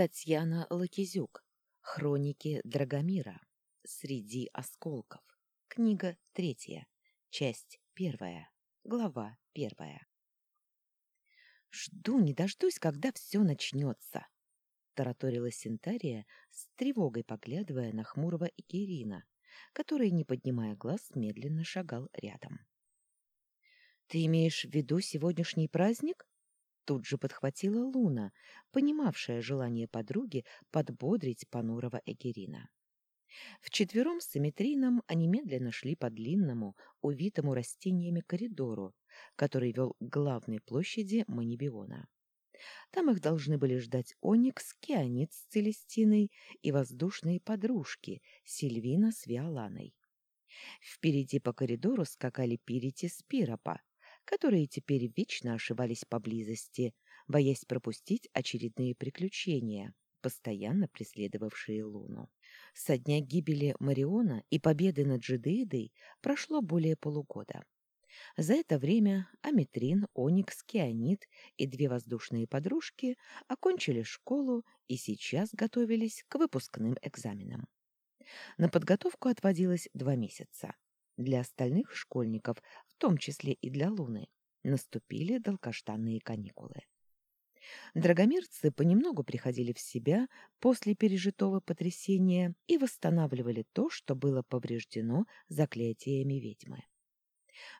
Татьяна Лакизюк. Хроники Драгомира. Среди осколков. Книга третья. Часть первая. Глава первая. «Жду не дождусь, когда все начнется», — тараторила Синтария, с тревогой поглядывая на хмурого Икерина, который, не поднимая глаз, медленно шагал рядом. «Ты имеешь в виду сегодняшний праздник?» Тут же подхватила Луна, понимавшая желание подруги подбодрить понурого Эгерина. Вчетвером с Симметрином они медленно шли по длинному, увитому растениями коридору, который вел к главной площади Манибиона. Там их должны были ждать Оникс, Кианит с Целестиной и воздушные подружки Сильвина с Виоланой. Впереди по коридору скакали Пирити с Пиропа, которые теперь вечно ошивались поблизости, боясь пропустить очередные приключения, постоянно преследовавшие Луну. Со дня гибели Мариона и победы над Джидеидой прошло более полугода. За это время Аметрин, Оникс, Кианит и две воздушные подружки окончили школу и сейчас готовились к выпускным экзаменам. На подготовку отводилось два месяца. Для остальных школьников, том числе и для Луны, наступили долгожданные каникулы. Драгомирцы понемногу приходили в себя после пережитого потрясения и восстанавливали то, что было повреждено заклятиями ведьмы.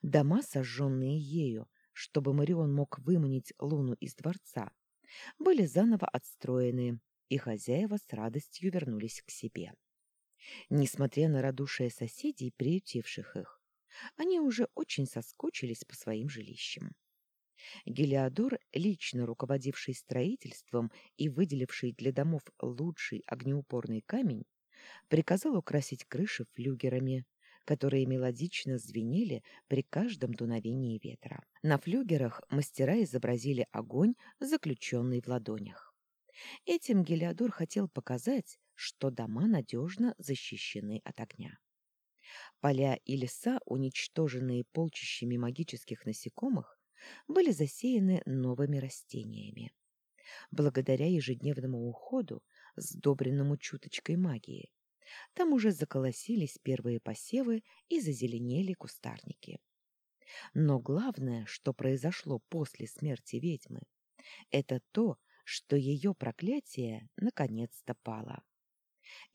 Дома, сожженные ею, чтобы Марион мог выманить Луну из дворца, были заново отстроены, и хозяева с радостью вернулись к себе. Несмотря на радушие соседей, приютивших их, они уже очень соскучились по своим жилищам. Гелиодор, лично руководивший строительством и выделивший для домов лучший огнеупорный камень, приказал украсить крыши флюгерами, которые мелодично звенели при каждом дуновении ветра. На флюгерах мастера изобразили огонь, заключенный в ладонях. Этим Гелиодор хотел показать, что дома надежно защищены от огня. Поля и леса, уничтоженные полчищами магических насекомых, были засеяны новыми растениями. Благодаря ежедневному уходу, сдобренному чуточкой магии, там уже заколосились первые посевы и зазеленели кустарники. Но главное, что произошло после смерти ведьмы, это то, что ее проклятие наконец-то пало.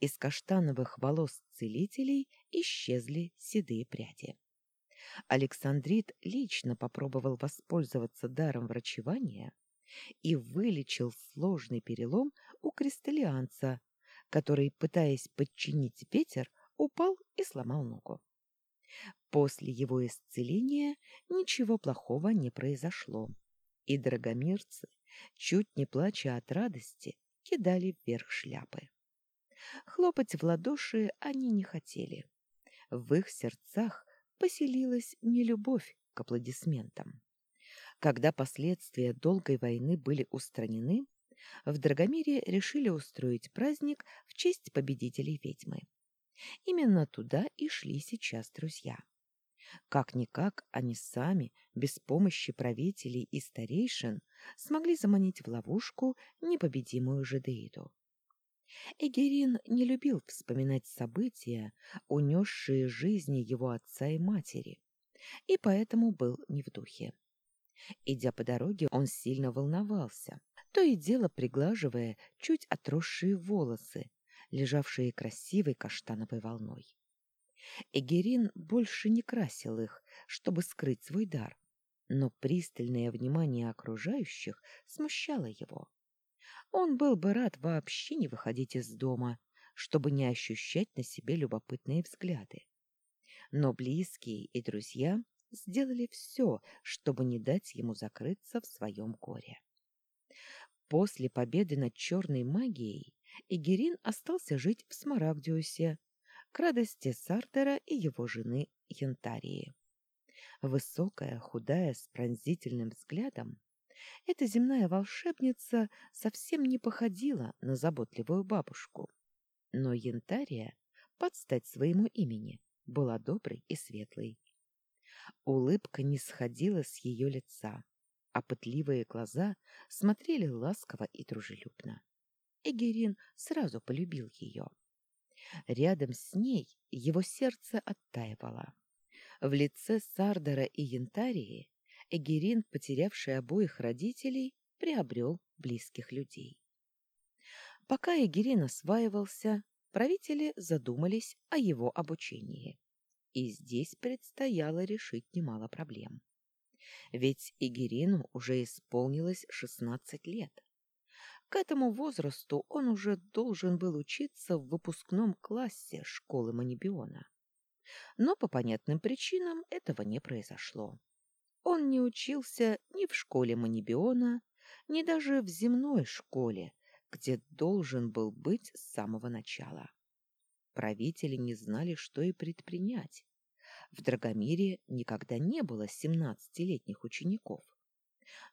Из каштановых волос целителей исчезли седые пряди. Александрит лично попробовал воспользоваться даром врачевания и вылечил сложный перелом у кристаллианца, который, пытаясь подчинить ветер, упал и сломал ногу. После его исцеления ничего плохого не произошло, и драгомирцы, чуть не плача от радости, кидали вверх шляпы. Хлопать в ладоши они не хотели. В их сердцах поселилась нелюбовь к аплодисментам. Когда последствия долгой войны были устранены, в Драгомире решили устроить праздник в честь победителей ведьмы. Именно туда и шли сейчас друзья. Как-никак они сами, без помощи правителей и старейшин, смогли заманить в ловушку непобедимую жидеиду. Эгерин не любил вспоминать события, унесшие жизни его отца и матери, и поэтому был не в духе. Идя по дороге, он сильно волновался, то и дело приглаживая чуть отросшие волосы, лежавшие красивой каштановой волной. Эгерин больше не красил их, чтобы скрыть свой дар, но пристальное внимание окружающих смущало его. Он был бы рад вообще не выходить из дома, чтобы не ощущать на себе любопытные взгляды. Но близкие и друзья сделали все, чтобы не дать ему закрыться в своем горе. После победы над черной магией Игерин остался жить в Смарагдиусе, к радости Сартера и его жены Янтарии. Высокая, худая, с пронзительным взглядом, эта земная волшебница совсем не походила на заботливую бабушку. Но Янтария, под стать своему имени, была доброй и светлой. Улыбка не сходила с ее лица, а пытливые глаза смотрели ласково и дружелюбно. Эгерин сразу полюбил ее. Рядом с ней его сердце оттаивало. В лице Сардера и Янтарии Эгерин, потерявший обоих родителей, приобрел близких людей. Пока Эгерин осваивался, правители задумались о его обучении. И здесь предстояло решить немало проблем. Ведь Игерину уже исполнилось 16 лет. К этому возрасту он уже должен был учиться в выпускном классе школы Манибиона. Но по понятным причинам этого не произошло. Он не учился ни в школе Манибиона, ни даже в земной школе, где должен был быть с самого начала. Правители не знали, что и предпринять. В Драгомире никогда не было семнадцатилетних учеников.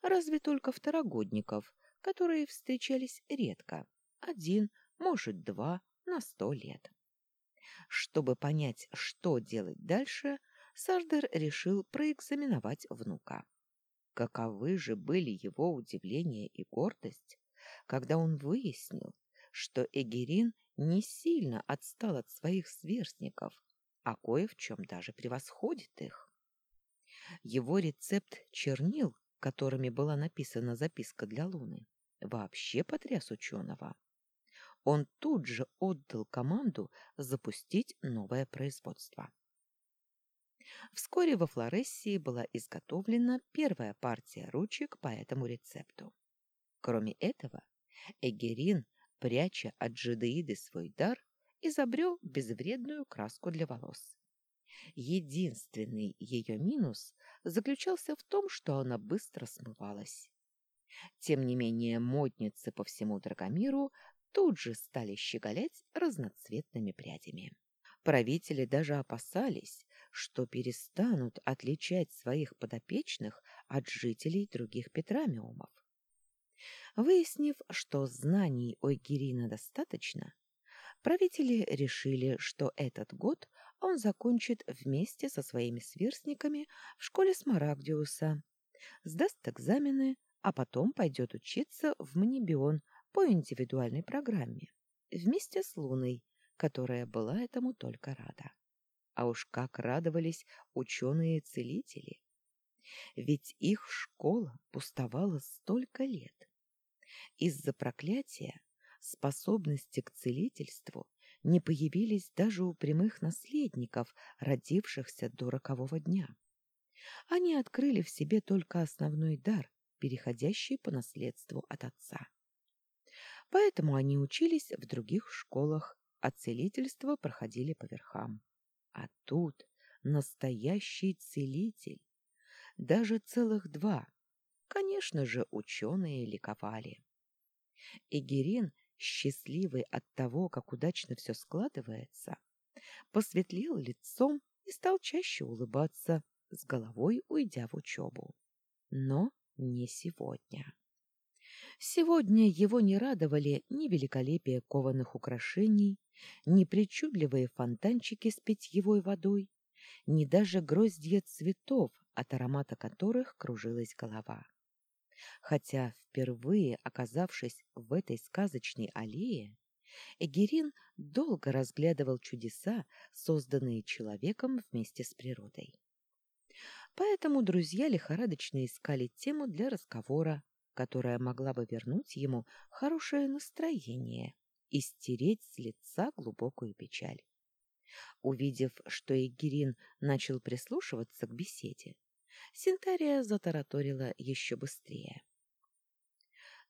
Разве только второгодников, которые встречались редко, один, может, два на сто лет. Чтобы понять, что делать дальше, Сардер решил проэкзаменовать внука. Каковы же были его удивление и гордость, когда он выяснил, что Эгерин не сильно отстал от своих сверстников, а кое в чем даже превосходит их. Его рецепт чернил, которыми была написана записка для Луны, вообще потряс ученого. Он тут же отдал команду запустить новое производство. Вскоре во Флорессии была изготовлена первая партия ручек по этому рецепту. Кроме этого, Эгерин, пряча от жидеиды свой дар, изобрел безвредную краску для волос. Единственный ее минус заключался в том, что она быстро смывалась. Тем не менее, модницы по всему Драгомиру тут же стали щеголять разноцветными прядями. Правители даже опасались, что перестанут отличать своих подопечных от жителей других Петрамиумов. Выяснив, что знаний у Эгерина достаточно, правители решили, что этот год он закончит вместе со своими сверстниками в школе Смарагдиуса, сдаст экзамены, а потом пойдет учиться в Манибион по индивидуальной программе вместе с Луной, которая была этому только рада. А уж как радовались ученые-целители! Ведь их школа пустовала столько лет. Из-за проклятия способности к целительству не появились даже у прямых наследников, родившихся до рокового дня. Они открыли в себе только основной дар, переходящий по наследству от отца. Поэтому они учились в других школах, а целительство проходили по верхам. А тут настоящий целитель. Даже целых два. Конечно же, ученые ликовали. Игерин, счастливый от того, как удачно все складывается, посветлел лицом и стал чаще улыбаться, с головой уйдя в учебу. Но не сегодня. Сегодня его не радовали ни великолепие кованых украшений, ни причудливые фонтанчики с питьевой водой, ни даже гроздья цветов, от аромата которых кружилась голова. Хотя, впервые оказавшись в этой сказочной аллее, Эгерин долго разглядывал чудеса, созданные человеком вместе с природой. Поэтому друзья лихорадочно искали тему для разговора, которая могла бы вернуть ему хорошее настроение и стереть с лица глубокую печаль. Увидев, что Игерин начал прислушиваться к беседе, Синтария затараторила еще быстрее.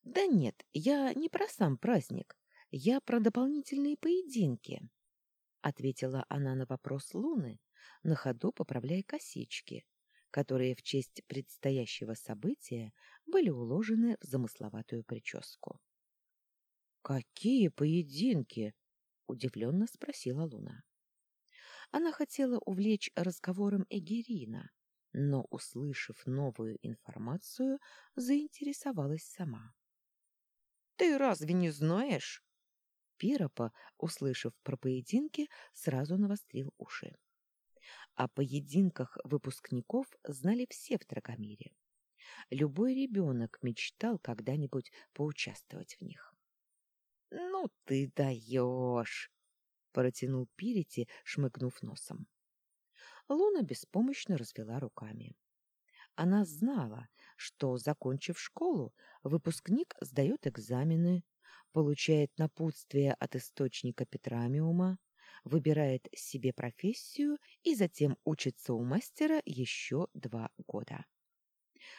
«Да нет, я не про сам праздник, я про дополнительные поединки», — ответила она на вопрос Луны, на ходу поправляя косички, которые в честь предстоящего события были уложены в замысловатую прическу. «Какие поединки?» — удивленно спросила Луна. Она хотела увлечь разговором Эгерина, но, услышав новую информацию, заинтересовалась сама. «Ты разве не знаешь?» Пиропа, услышав про поединки, сразу навострил уши. О поединках выпускников знали все в Драгомире. Любой ребенок мечтал когда-нибудь поучаствовать в них. Ну ты даешь! — протянул Пирити, шмыгнув носом. Луна беспомощно развела руками. Она знала, что, закончив школу, выпускник сдает экзамены, получает напутствие от источника Петрамиума, выбирает себе профессию и затем учится у мастера еще два года.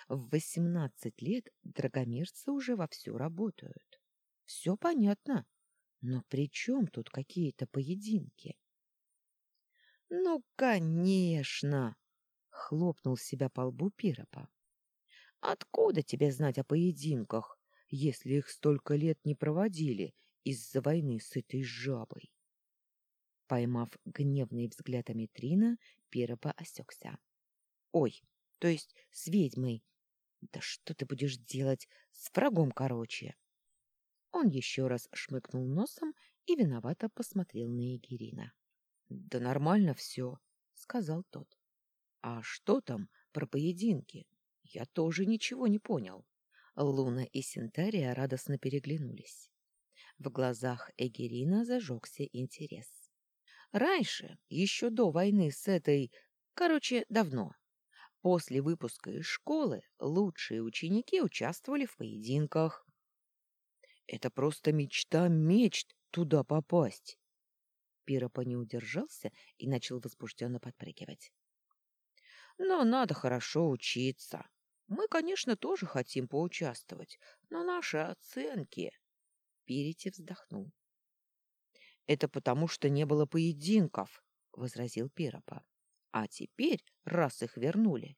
В восемнадцать лет драгомирцы уже вовсю работают. Все понятно, но при чем тут какие-то поединки? — Ну, конечно! — хлопнул себя по лбу Пиропа. — Откуда тебе знать о поединках, если их столько лет не проводили из-за войны с этой жабой? Поймав гневный взгляд Аметрина, Пиропа осекся. — Ой, то есть с ведьмой. Да что ты будешь делать? С врагом, короче. Он еще раз шмыкнул носом и виновато посмотрел на Егерина. — Да нормально все, — сказал тот. — А что там про поединки? Я тоже ничего не понял. Луна и Синтария радостно переглянулись. В глазах Эгерина зажегся интерес. Раньше, еще до войны с этой... Короче, давно. После выпуска из школы лучшие ученики участвовали в поединках. Это просто мечта мечт туда попасть. Пиропа не удержался и начал возбужденно подпрыгивать. Но надо хорошо учиться. Мы, конечно, тоже хотим поучаствовать, но наши оценки... Пирити вздохнул. — Это потому, что не было поединков, — возразил Пиропа. А теперь, раз их вернули,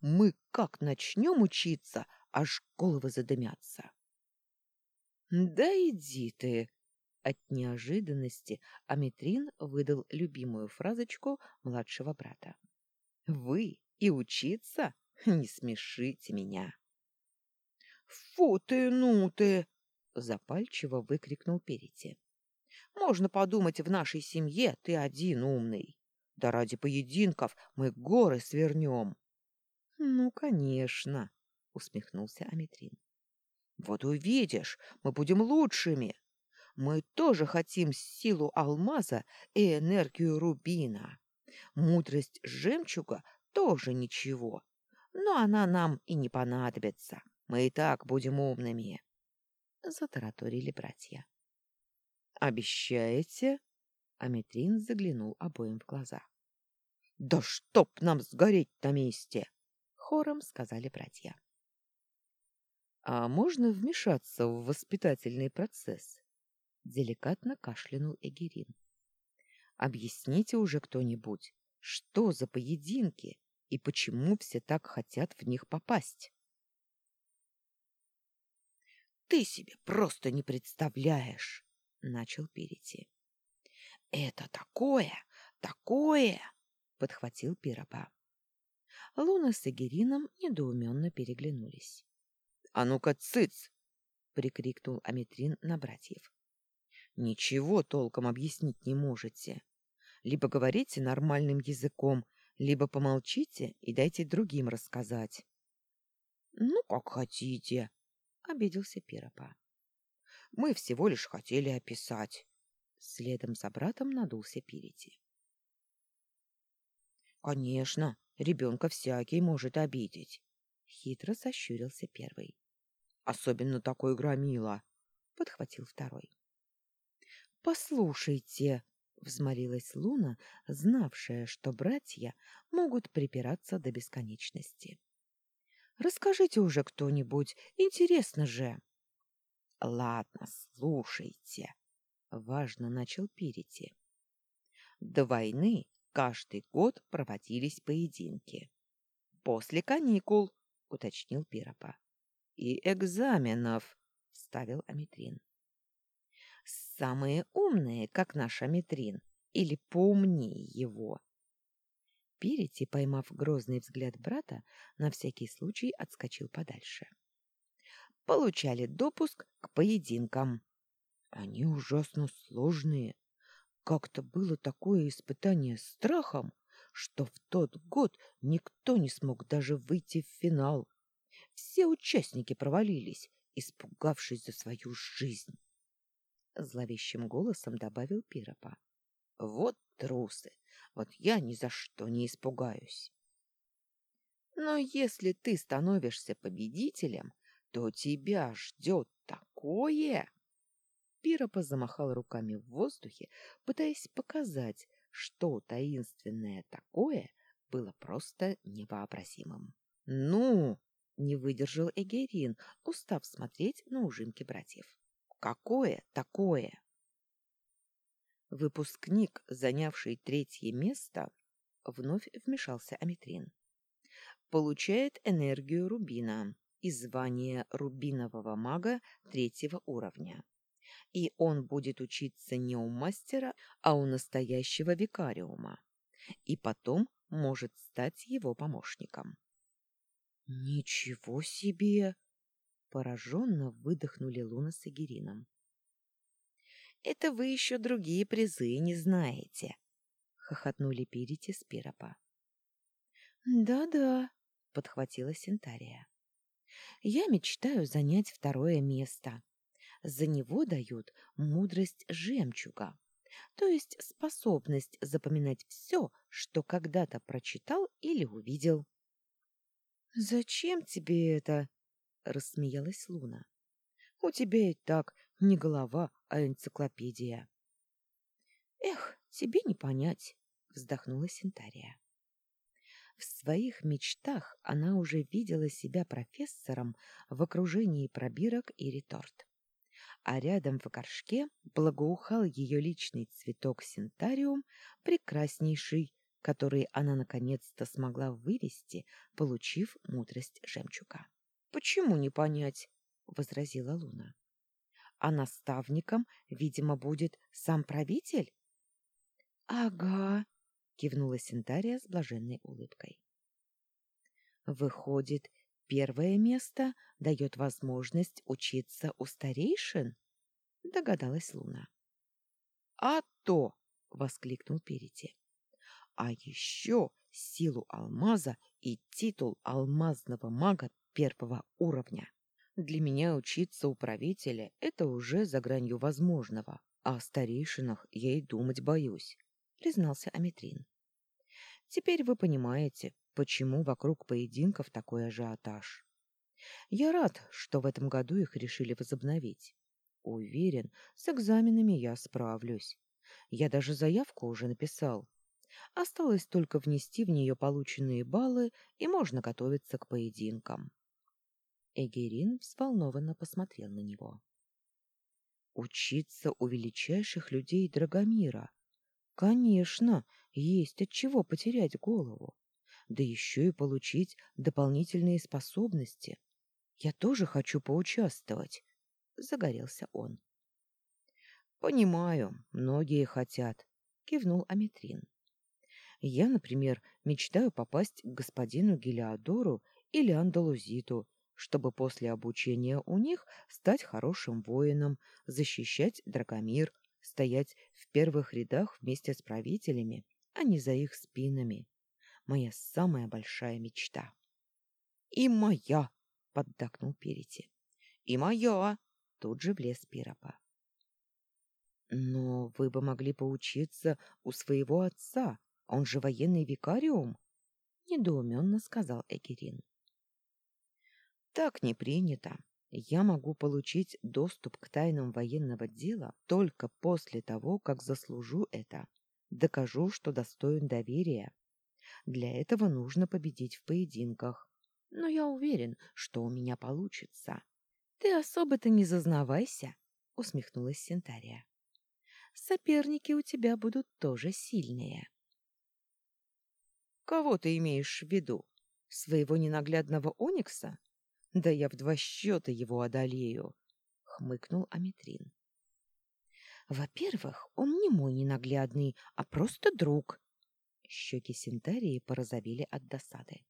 мы как начнем учиться, аж головы задымятся. Да иди ты! От неожиданности Аметрин выдал любимую фразочку младшего брата. Вы и учиться? Не смешите меня. Фу ты, ну ты! Запальчиво выкрикнул Перити. Можно подумать, в нашей семье ты один умный. Да ради поединков мы горы свернем. — Ну, конечно, — усмехнулся Аметрин. — Вот увидишь, мы будем лучшими. Мы тоже хотим силу алмаза и энергию рубина. Мудрость жемчуга тоже ничего, но она нам и не понадобится. Мы и так будем умными. Затараторили братья. — Обещаете? Аметрин заглянул обоим в глаза. — Да чтоб нам сгореть на месте! — хором сказали братья. — А можно вмешаться в воспитательный процесс? — деликатно кашлянул Эгерин. — Объясните уже кто-нибудь, что за поединки и почему все так хотят в них попасть? — Ты себе просто не представляешь! — начал Перети. «Это такое, такое!» — подхватил Пиропа. Луна с Эгерином недоуменно переглянулись. «А ну-ка, цыц!» — прикрикнул Аметрин на братьев. «Ничего толком объяснить не можете. Либо говорите нормальным языком, либо помолчите и дайте другим рассказать». «Ну, как хотите», — обиделся Пиропа. «Мы всего лишь хотели описать». Следом за братом надулся Пирити. «Конечно, ребенка всякий может обидеть», — хитро сощурился первый. «Особенно такой громила», — подхватил второй. «Послушайте», — взмолилась Луна, знавшая, что братья могут припираться до бесконечности. «Расскажите уже кто-нибудь, интересно же». «Ладно, слушайте», — важно начал Пирити. До войны каждый год проводились поединки. После каникул, — уточнил Пиропа. И экзаменов, — вставил Аметрин. Самые умные, как наш Аметрин, или поумнее его. Пирити, поймав грозный взгляд брата, на всякий случай отскочил подальше. Получали допуск к поединкам. Они ужасно сложные. Как-то было такое испытание страхом, что в тот год никто не смог даже выйти в финал. Все участники провалились, испугавшись за свою жизнь. зловещим голосом добавил Пиропа. Вот трусы. Вот я ни за что не испугаюсь. Но если ты становишься победителем, то тебя ждет такое. Пиропа замахал руками в воздухе, пытаясь показать, что таинственное такое было просто невообразимым. «Ну!» — не выдержал Эгерин, устав смотреть на ужимки братьев. «Какое такое?» Выпускник, занявший третье место, вновь вмешался Аметрин. Получает энергию рубина и звание рубинового мага третьего уровня. И он будет учиться не у мастера, а у настоящего викариума. И потом может стать его помощником. «Ничего себе!» — пораженно выдохнули Луна с Агирином. Это вы еще другие призы не знаете, — хохотнули Пирити с Пиропа. «Да-да», — подхватила Синтария. «Я мечтаю занять второе место. За него дают мудрость жемчуга, то есть способность запоминать все, что когда-то прочитал или увидел». «Зачем тебе это?» — рассмеялась Луна. «У тебя и так не голова, а энциклопедия. Эх, тебе не понять, вздохнула Синтария. В своих мечтах она уже видела себя профессором в окружении пробирок и реторт. А рядом в горшке благоухал ее личный цветок синтариум, прекраснейший, который она наконец-то смогла вывести, получив мудрость жемчуга. «Почему не понять?» — возразила Луна а наставником, видимо, будет сам правитель? — Ага, — кивнула Синтария с блаженной улыбкой. — Выходит, первое место дает возможность учиться у старейшин? — догадалась Луна. — А то! — воскликнул Перити. — А еще силу алмаза и титул алмазного мага первого уровня. Для меня учиться у правителя — это уже за гранью возможного, а о старейшинах я и думать боюсь, — признался Аметрин. Теперь вы понимаете, почему вокруг поединков такой ажиотаж. Я рад, что в этом году их решили возобновить. Уверен, с экзаменами я справлюсь. Я даже заявку уже написал. Осталось только внести в нее полученные баллы, и можно готовиться к поединкам. Эгерин взволнованно посмотрел на него. «Учиться у величайших людей Драгомира. Конечно, есть от чего потерять голову. Да еще и получить дополнительные способности. Я тоже хочу поучаствовать», — загорелся он. «Понимаю, многие хотят», — кивнул Аметрин. «Я, например, мечтаю попасть к господину Гелиодору или Андалузиту, чтобы после обучения у них стать хорошим воином, защищать Драгомир, стоять в первых рядах вместе с правителями, а не за их спинами. Моя самая большая мечта. — И моя! — поддакнул Перити. — И моя! — тут же влез Пиропа. — Но вы бы могли поучиться у своего отца, он же военный викариум, — недоуменно сказал Эгерин. Так не принято. Я могу получить доступ к тайнам военного дела только после того, как заслужу это. Докажу, что достоин доверия. Для этого нужно победить в поединках. Но я уверен, что у меня получится. — Ты особо-то не зазнавайся, — усмехнулась Синтария. — Соперники у тебя будут тоже сильные. — Кого ты имеешь в виду? Своего ненаглядного Оникса? Да я в два счета его одолею, — хмыкнул Аметрин. Во-первых, он не мой ненаглядный, а просто друг. Щеки Синтарии порозовели от досады.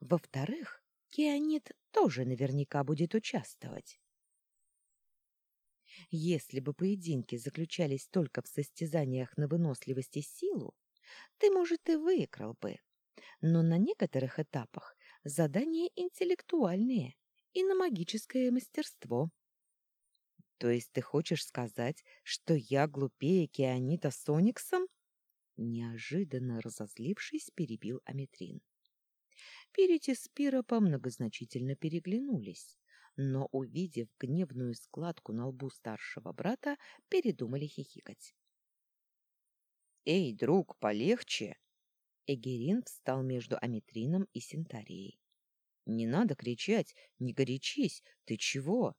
Во-вторых, Кианит тоже наверняка будет участвовать. Если бы поединки заключались только в состязаниях на выносливость и силу, ты, может, и выиграл бы. Но на некоторых этапах задания интеллектуальные и на магическое мастерство. То есть ты хочешь сказать, что я глупее Кианита с Ониксом? Неожиданно разозлившись, перебил Аметрин. Перити с Пиропом многозначительно переглянулись, но, увидев гневную складку на лбу старшего брата, передумали хихикать. «Эй, друг, полегче!» Эгерин встал между Аметрином и Синтарией. «Не надо кричать, не горячись, ты чего?»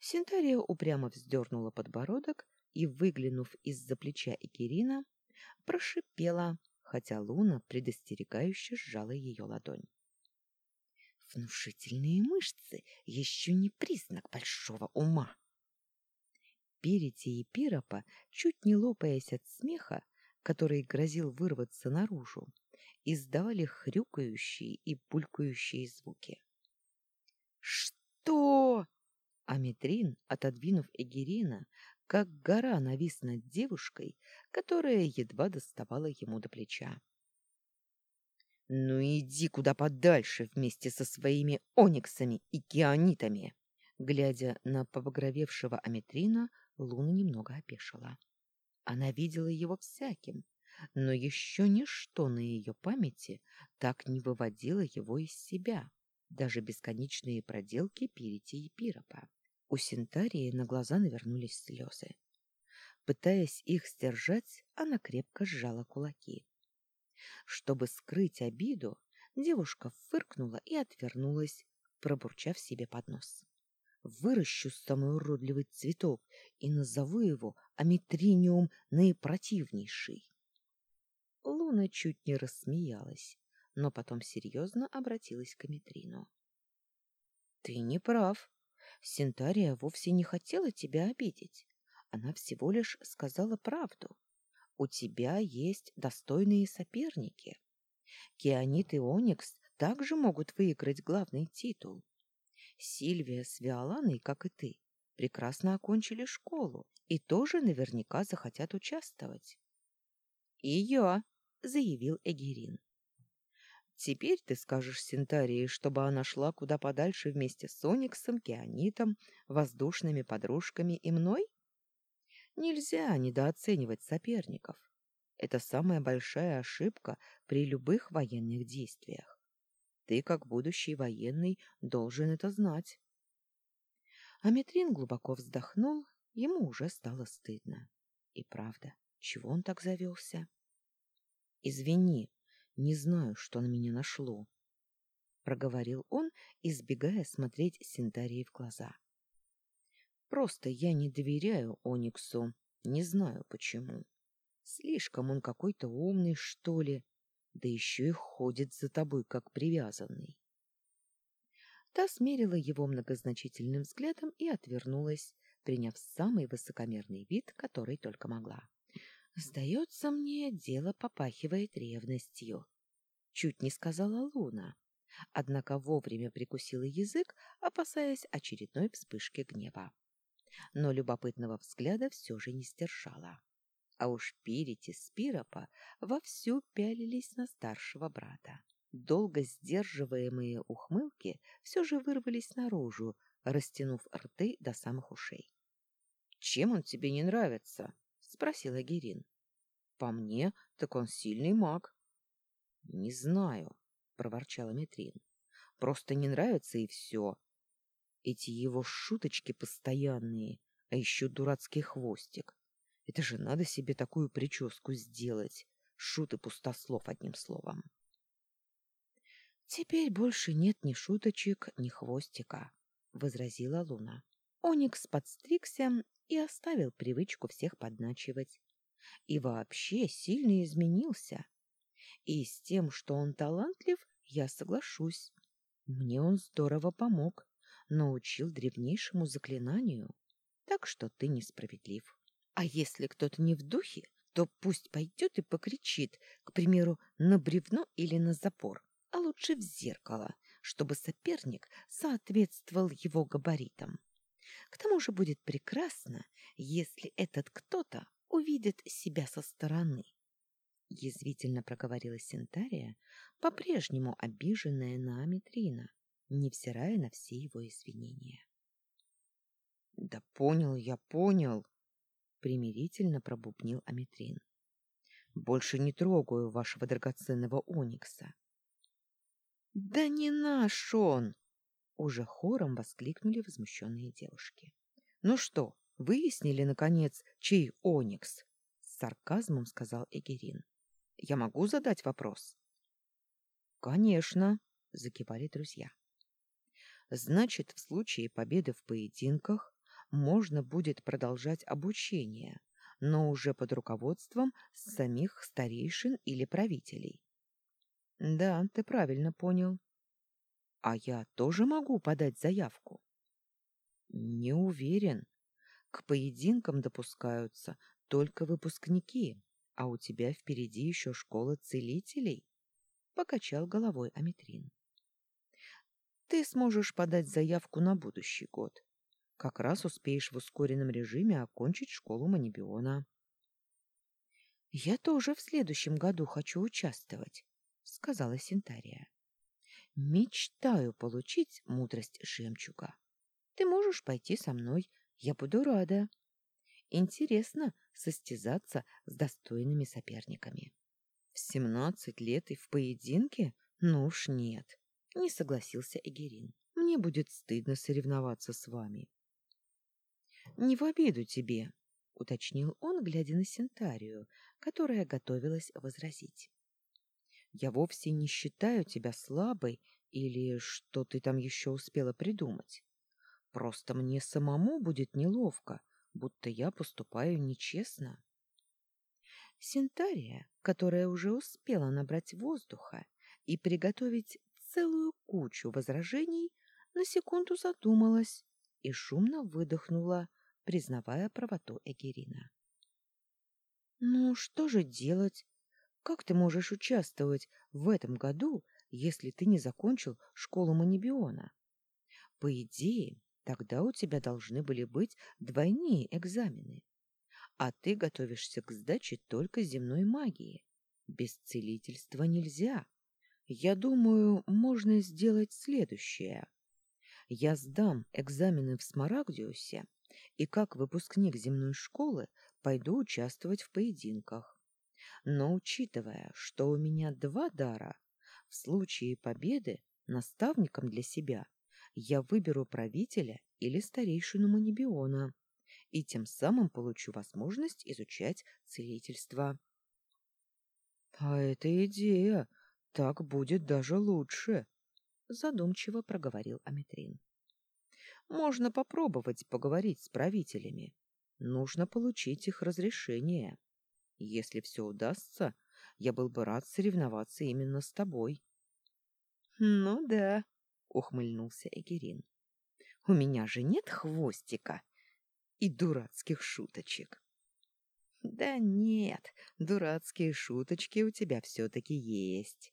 Синтария упрямо вздернула подбородок и, выглянув из-за плеча Эгерина, прошипела, хотя Луна предостерегающе сжала ее ладонь. Внушительные мышцы еще не признак большого ума. Перити и Пиропа, чуть не лопаясь от смеха, который грозил вырваться наружу, издавали хрюкающие и булькающие звуки. «Что?» Аметрин, отодвинув Эгерина, как гора навис над девушкой, которая едва доставала ему до плеча. «Ну иди куда подальше вместе со своими ониксами и кианитами!» Глядя на побагровевшего Аметрина, Луна немного опешила. Она видела его всяким, но еще ничто на ее памяти так не выводило его из себя, даже бесконечные проделки Пирити и Пиропа. У Синтарии на глаза навернулись слезы. Пытаясь их сдержать, она крепко сжала кулаки. Чтобы скрыть обиду, девушка фыркнула и отвернулась, пробурчав себе под нос. Выращу самый уродливый цветок и назову его аметриниум наипротивнейший. Луна чуть не рассмеялась, но потом серьезно обратилась к Аметрину. — Ты не прав. Синтария вовсе не хотела тебя обидеть. Она всего лишь сказала правду. У тебя есть достойные соперники. Кианит и Оникс также могут выиграть главный титул. Сильвия с Виоланой, как и ты, прекрасно окончили школу и тоже наверняка захотят участвовать. — И я, — заявил Эгерин. Теперь ты скажешь Синтарии, чтобы она шла куда подальше вместе с Ониксом, Кианитом, воздушными подружками и мной? Нельзя недооценивать соперников. Это самая большая ошибка при любых военных действиях. Ты, как будущий военный, должен это знать. Аметрин глубоко вздохнул, ему уже стало стыдно. И правда, чего он так завелся? — Извини, не знаю, что на меня нашло, — проговорил он, избегая смотреть Синтарии в глаза. — Просто я не доверяю Ониксу, не знаю почему. Слишком он какой-то умный, что ли, да еще и ходит за тобой, как привязанный. Та смерила его многозначительным взглядом и отвернулась, приняв самый высокомерный вид, который только могла. Сдается мне, дело попахивает ревностью. Чуть не сказала Луна, однако вовремя прикусила язык, опасаясь очередной вспышки гнева. Но любопытного взгляда все же не сдержала. А уж Пирити с Пиропа вовсю пялились на старшего брата. Долго сдерживаемые ухмылки все же вырвались наружу, растянув рты до самых ушей. — Чем он тебе не нравится? — спросила Герин. — По мне, так он сильный маг. — Не знаю, — проворчала Метрин. — Просто не нравится и все. Эти его шуточки постоянные, а еще дурацкий хвостик. Это же надо себе такую прическу сделать. Шут и пустослов, одним словом. Теперь больше нет ни шуточек, ни хвостика, — возразила Луна. Оникс подстригся и оставил привычку всех подначивать. И вообще сильно изменился. И с тем, что он талантлив, я соглашусь. Мне он здорово помог, научил древнейшему заклинанию. Так что ты несправедлив. А если кто-то не в духе, то пусть пойдет и покричит, к примеру, на бревно или на запор, а лучше в зеркало, чтобы соперник соответствовал его габаритам. К тому же будет прекрасно, если этот кто-то увидит себя со стороны. Язвительно проговорила Синтария, по-прежнему обиженная на Аметрина, невзирая на все его извинения. Да понял я, понял, примирительно пробубнил Аметрин. Больше не трогаю вашего драгоценного оникса. Да не наш он, уже хором воскликнули возмущенные девушки. Ну что, выяснили наконец, чей оникс? с сарказмом сказал Эгерин. Я могу задать вопрос? Конечно, закивали друзья. Значит, в случае победы в поединках можно будет продолжать обучение, но уже под руководством самих старейшин или правителей. Да, ты правильно понял. А я тоже могу подать заявку? Не уверен. К поединкам допускаются только выпускники, а у тебя впереди еще школа целителей, покачал головой Аметрин. Ты сможешь подать заявку на будущий год. Как раз успеешь в ускоренном режиме окончить школу Манибиона. Я тоже в следующем году хочу участвовать, сказала Синтария. Мечтаю получить мудрость жемчуга. Ты можешь пойти со мной, я буду рада. Интересно состязаться с достойными соперниками. В семнадцать лет и в поединке? Ну уж нет не согласился Эгерин. Мне будет стыдно соревноваться с вами. Не в обиду тебе, уточнил он, глядя на Сентарию, которая готовилась возразить. Я вовсе не считаю тебя слабой или что ты там еще успела придумать. Просто мне самому будет неловко, будто я поступаю нечестно. Сентария, которая уже успела набрать воздуха и приготовить целую кучу возражений, на секунду задумалась и шумно выдохнула, признавая правоту Эгерина. «Ну, что же делать? Как ты можешь участвовать в этом году, если ты не закончил школу Манибиона? По идее, тогда у тебя должны были быть двойные экзамены, а ты готовишься к сдаче только земной магии. Без целительства нельзя». Я думаю, можно сделать следующее. Я сдам экзамены в Смарагдиусе и как выпускник земной школы пойду участвовать в поединках. Но учитывая, что у меня два дара, в случае победы наставником для себя я выберу правителя или старейшину Манибиона и тем самым получу возможность изучать целительство. — А это идея! Так будет даже лучше, задумчиво проговорил Аметрин. Можно попробовать поговорить с правителями. Нужно получить их разрешение. Если все удастся, я был бы рад соревноваться именно с тобой. Ну да, ухмыльнулся Эгерин. У меня же нет хвостика и дурацких шуточек. Да нет, дурацкие шуточки у тебя все-таки есть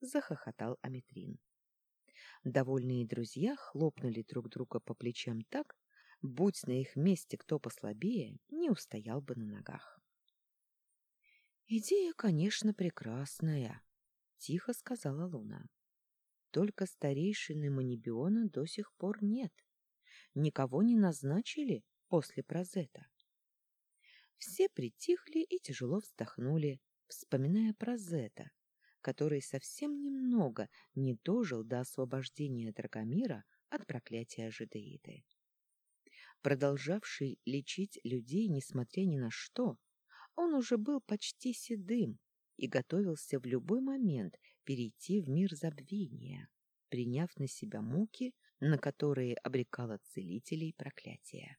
захохотал Аметрин. Довольные друзья хлопнули друг друга по плечам так, будь на их месте кто послабее, не устоял бы на ногах. Идея, конечно, прекрасная, тихо сказала Луна. Только старейшины Манибиона до сих пор нет. Никого не назначили после Прозета. Все притихли и тяжело вздохнули, вспоминая Прозета, который совсем немного не дожил до освобождения Драгомира от проклятия жидеиды. Продолжавший лечить людей, несмотря ни на что, он уже был почти седым и готовился в любой момент перейти в мир забвения, приняв на себя муки, на которые обрекало целителей проклятия.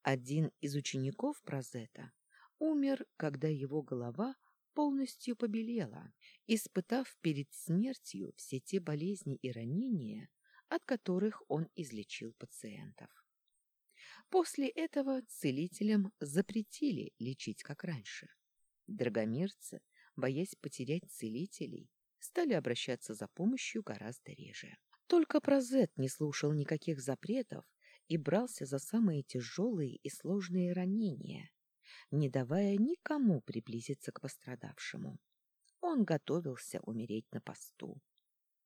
Один из учеников Прозета умер, когда его голова полностью побелела, испытав перед смертью все те болезни и ранения, от которых он излечил пациентов. После этого целителям запретили лечить как раньше. Драгомирцы, боясь потерять целителей, стали обращаться за помощью гораздо реже. Только Прозет не слушал никаких запретов и брался за самые тяжелые и сложные ранения, не давая никому приблизиться к пострадавшему. Он готовился умереть на посту.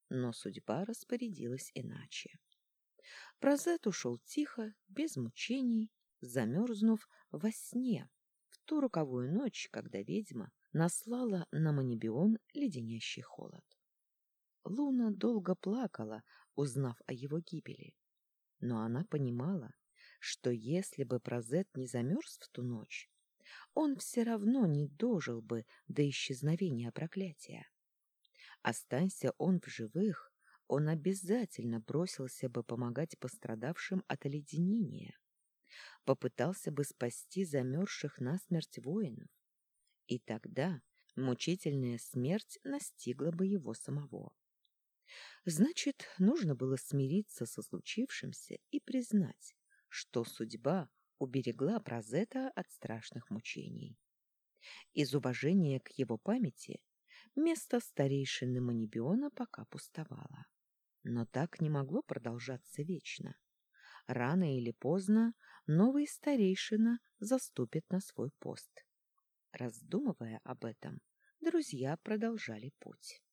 Но судьба распорядилась иначе. Прозет ушел тихо, без мучений, замерзнув во сне в ту роковую ночь, когда ведьма наслала на Манибион леденящий холод. Луна долго плакала, узнав о его гибели, но она понимала, что если бы Прозет не замерз в ту ночь, он все равно не дожил бы до исчезновения проклятия. Останься он в живых, он обязательно бросился бы помогать пострадавшим от оледенения, попытался бы спасти замерзших насмерть воинов, и тогда мучительная смерть настигла бы его самого. Значит, нужно было смириться со случившимся и признать, что судьба уберегла Прозета от страшных мучений. Из уважения к его памяти место старейшины Манибиона пока пустовало. Но так не могло продолжаться вечно. Рано или поздно новый старейшина заступит на свой пост. Раздумывая об этом, друзья продолжали путь.